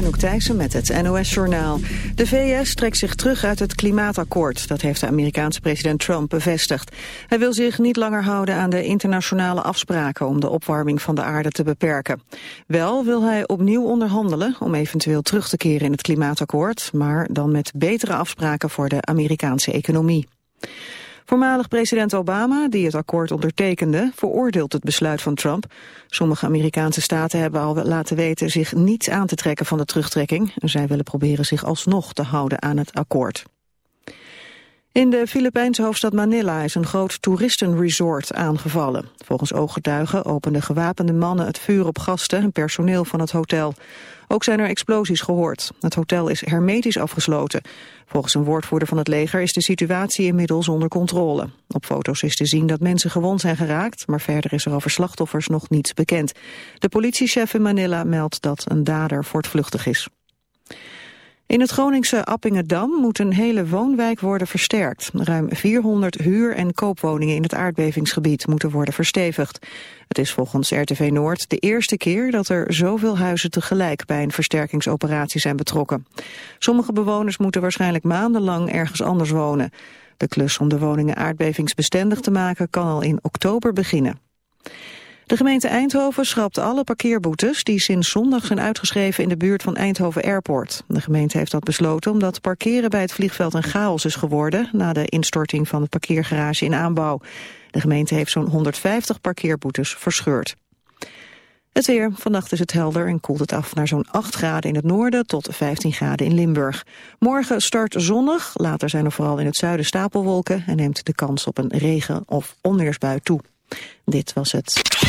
Anouk Thijssen met het NOS-journaal. De VS trekt zich terug uit het klimaatakkoord. Dat heeft de Amerikaanse president Trump bevestigd. Hij wil zich niet langer houden aan de internationale afspraken... om de opwarming van de aarde te beperken. Wel wil hij opnieuw onderhandelen om eventueel terug te keren in het klimaatakkoord... maar dan met betere afspraken voor de Amerikaanse economie. Voormalig president Obama, die het akkoord ondertekende, veroordeelt het besluit van Trump. Sommige Amerikaanse staten hebben al laten weten zich niet aan te trekken van de terugtrekking. Zij willen proberen zich alsnog te houden aan het akkoord. In de Filipijnse hoofdstad Manila is een groot toeristenresort aangevallen. Volgens ooggetuigen openden gewapende mannen het vuur op gasten en personeel van het hotel. Ook zijn er explosies gehoord. Het hotel is hermetisch afgesloten. Volgens een woordvoerder van het leger is de situatie inmiddels onder controle. Op foto's is te zien dat mensen gewond zijn geraakt, maar verder is er over slachtoffers nog niets bekend. De politiechef in Manila meldt dat een dader voortvluchtig is. In het Groningse Appingedam moet een hele woonwijk worden versterkt. Ruim 400 huur- en koopwoningen in het aardbevingsgebied moeten worden verstevigd. Het is volgens RTV Noord de eerste keer dat er zoveel huizen tegelijk bij een versterkingsoperatie zijn betrokken. Sommige bewoners moeten waarschijnlijk maandenlang ergens anders wonen. De klus om de woningen aardbevingsbestendig te maken kan al in oktober beginnen. De gemeente Eindhoven schrapt alle parkeerboetes die sinds zondag zijn uitgeschreven in de buurt van Eindhoven Airport. De gemeente heeft dat besloten omdat parkeren bij het vliegveld een chaos is geworden na de instorting van het parkeergarage in aanbouw. De gemeente heeft zo'n 150 parkeerboetes verscheurd. Het weer. Vannacht is het helder en koelt het af naar zo'n 8 graden in het noorden tot 15 graden in Limburg. Morgen start zonnig, later zijn er vooral in het zuiden stapelwolken en neemt de kans op een regen- of onweersbui toe. Dit was het.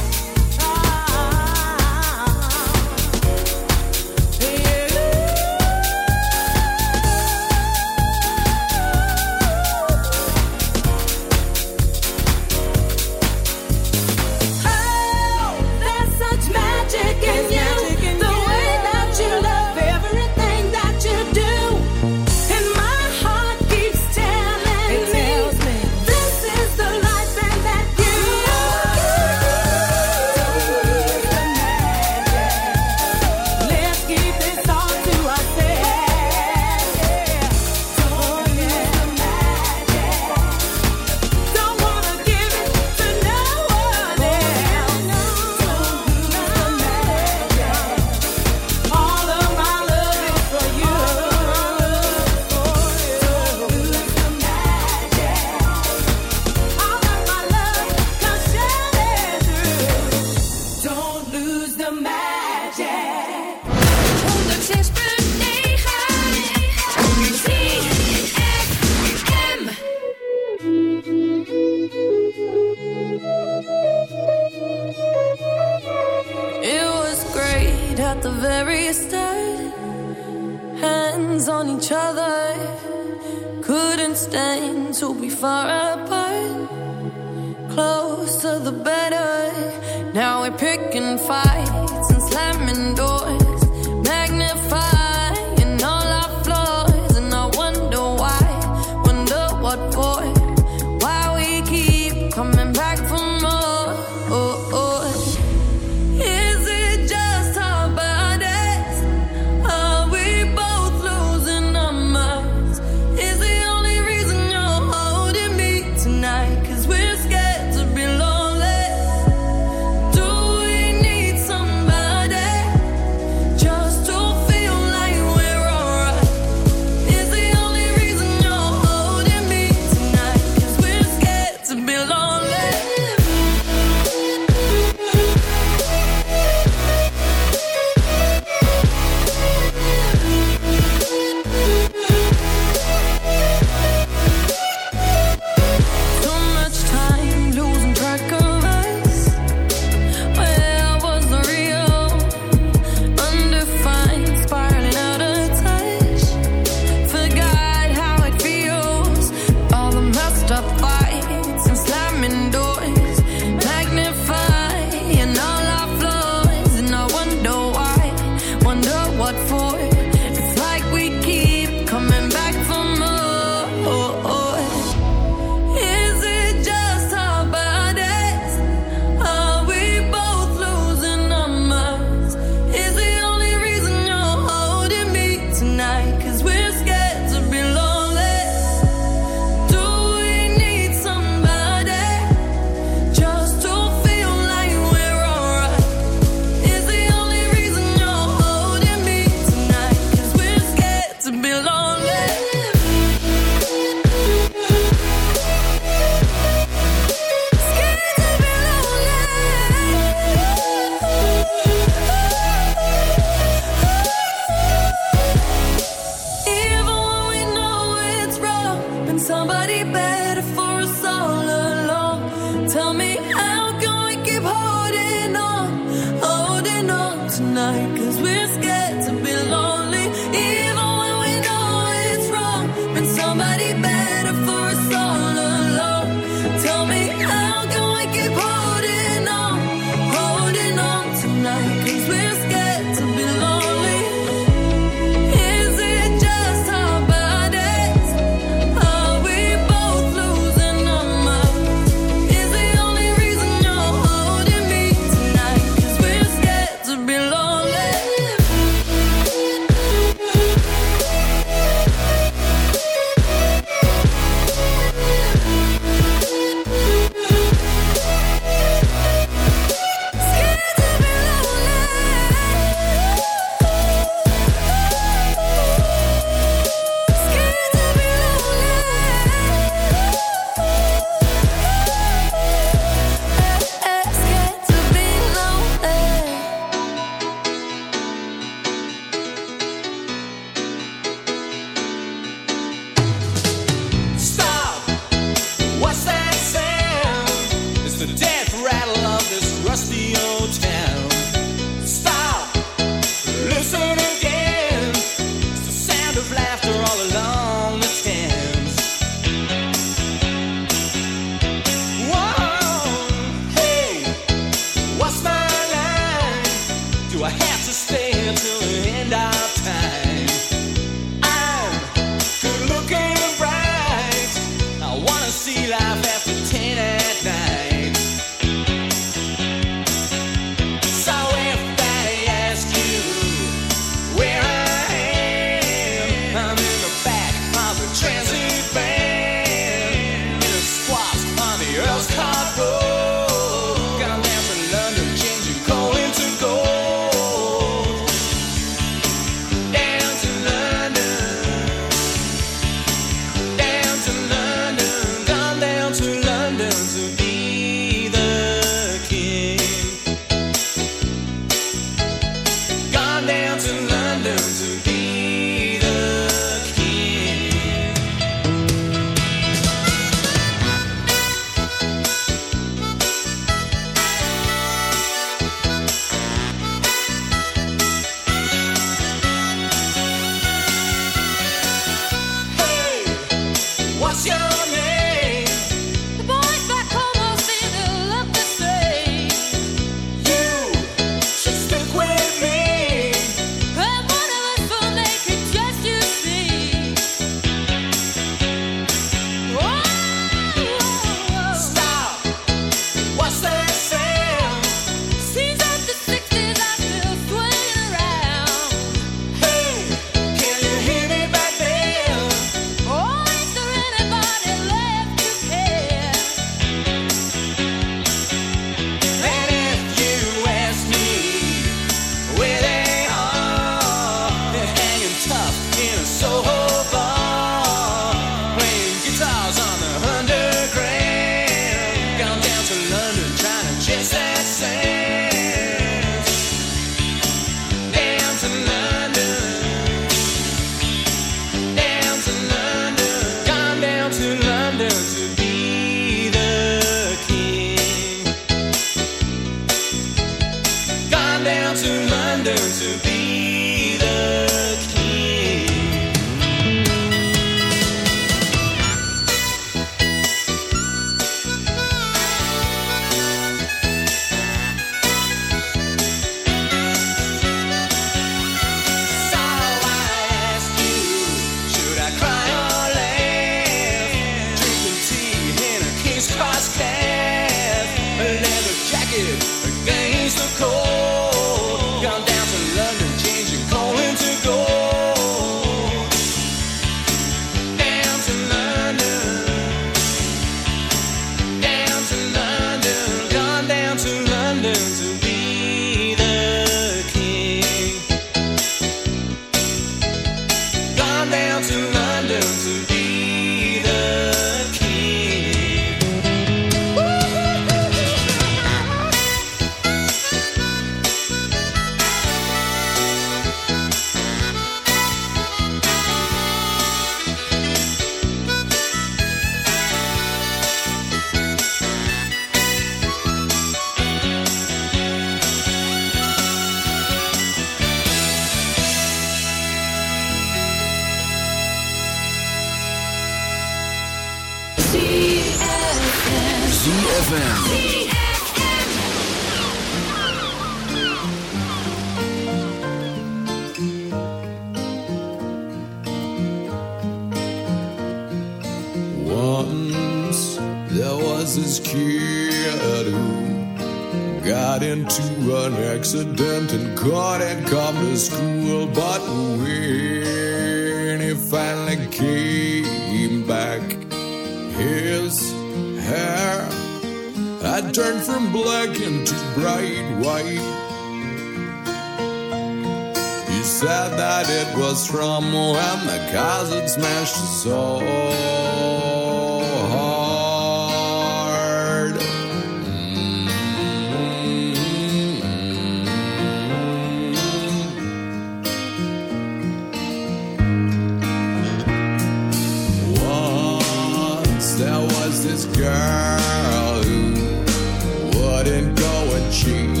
she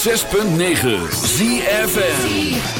106.9 ZFN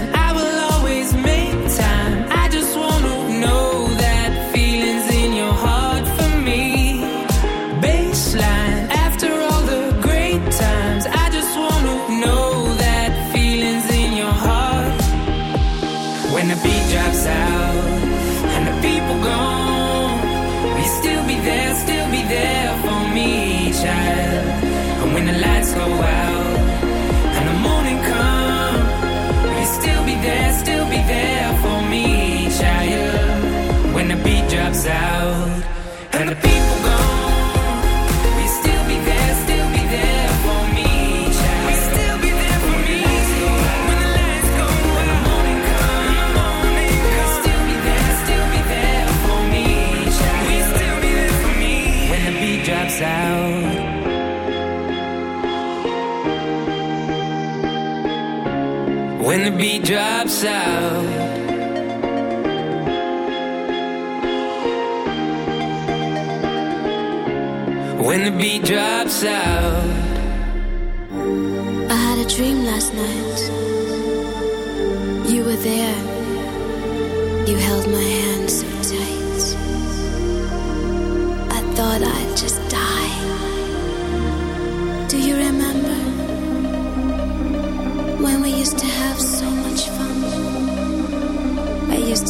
When the beat drops out when the beat drops out. I had a dream last night. You were there. You held my hand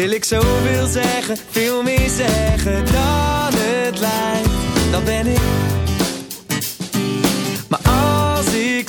Wil ik zoveel zeggen, veel meer zeggen dan het lijkt. Dan ben ik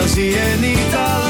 dan je niet alleen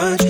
much.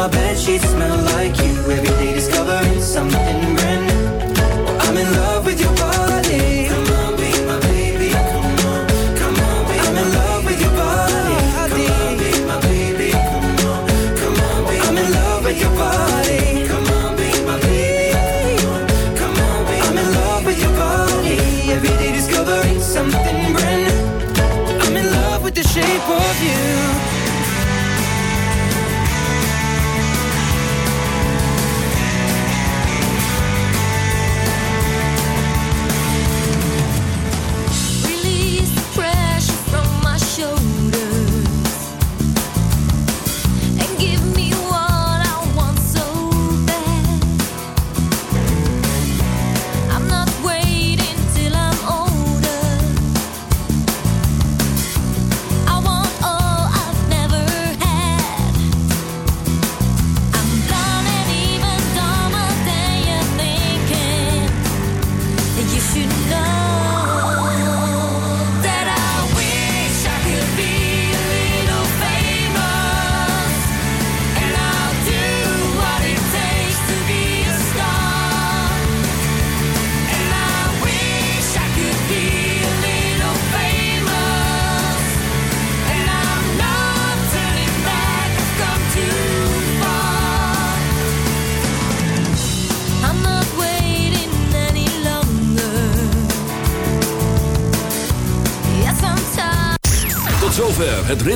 my bed sheets smell like you. Every day discovering something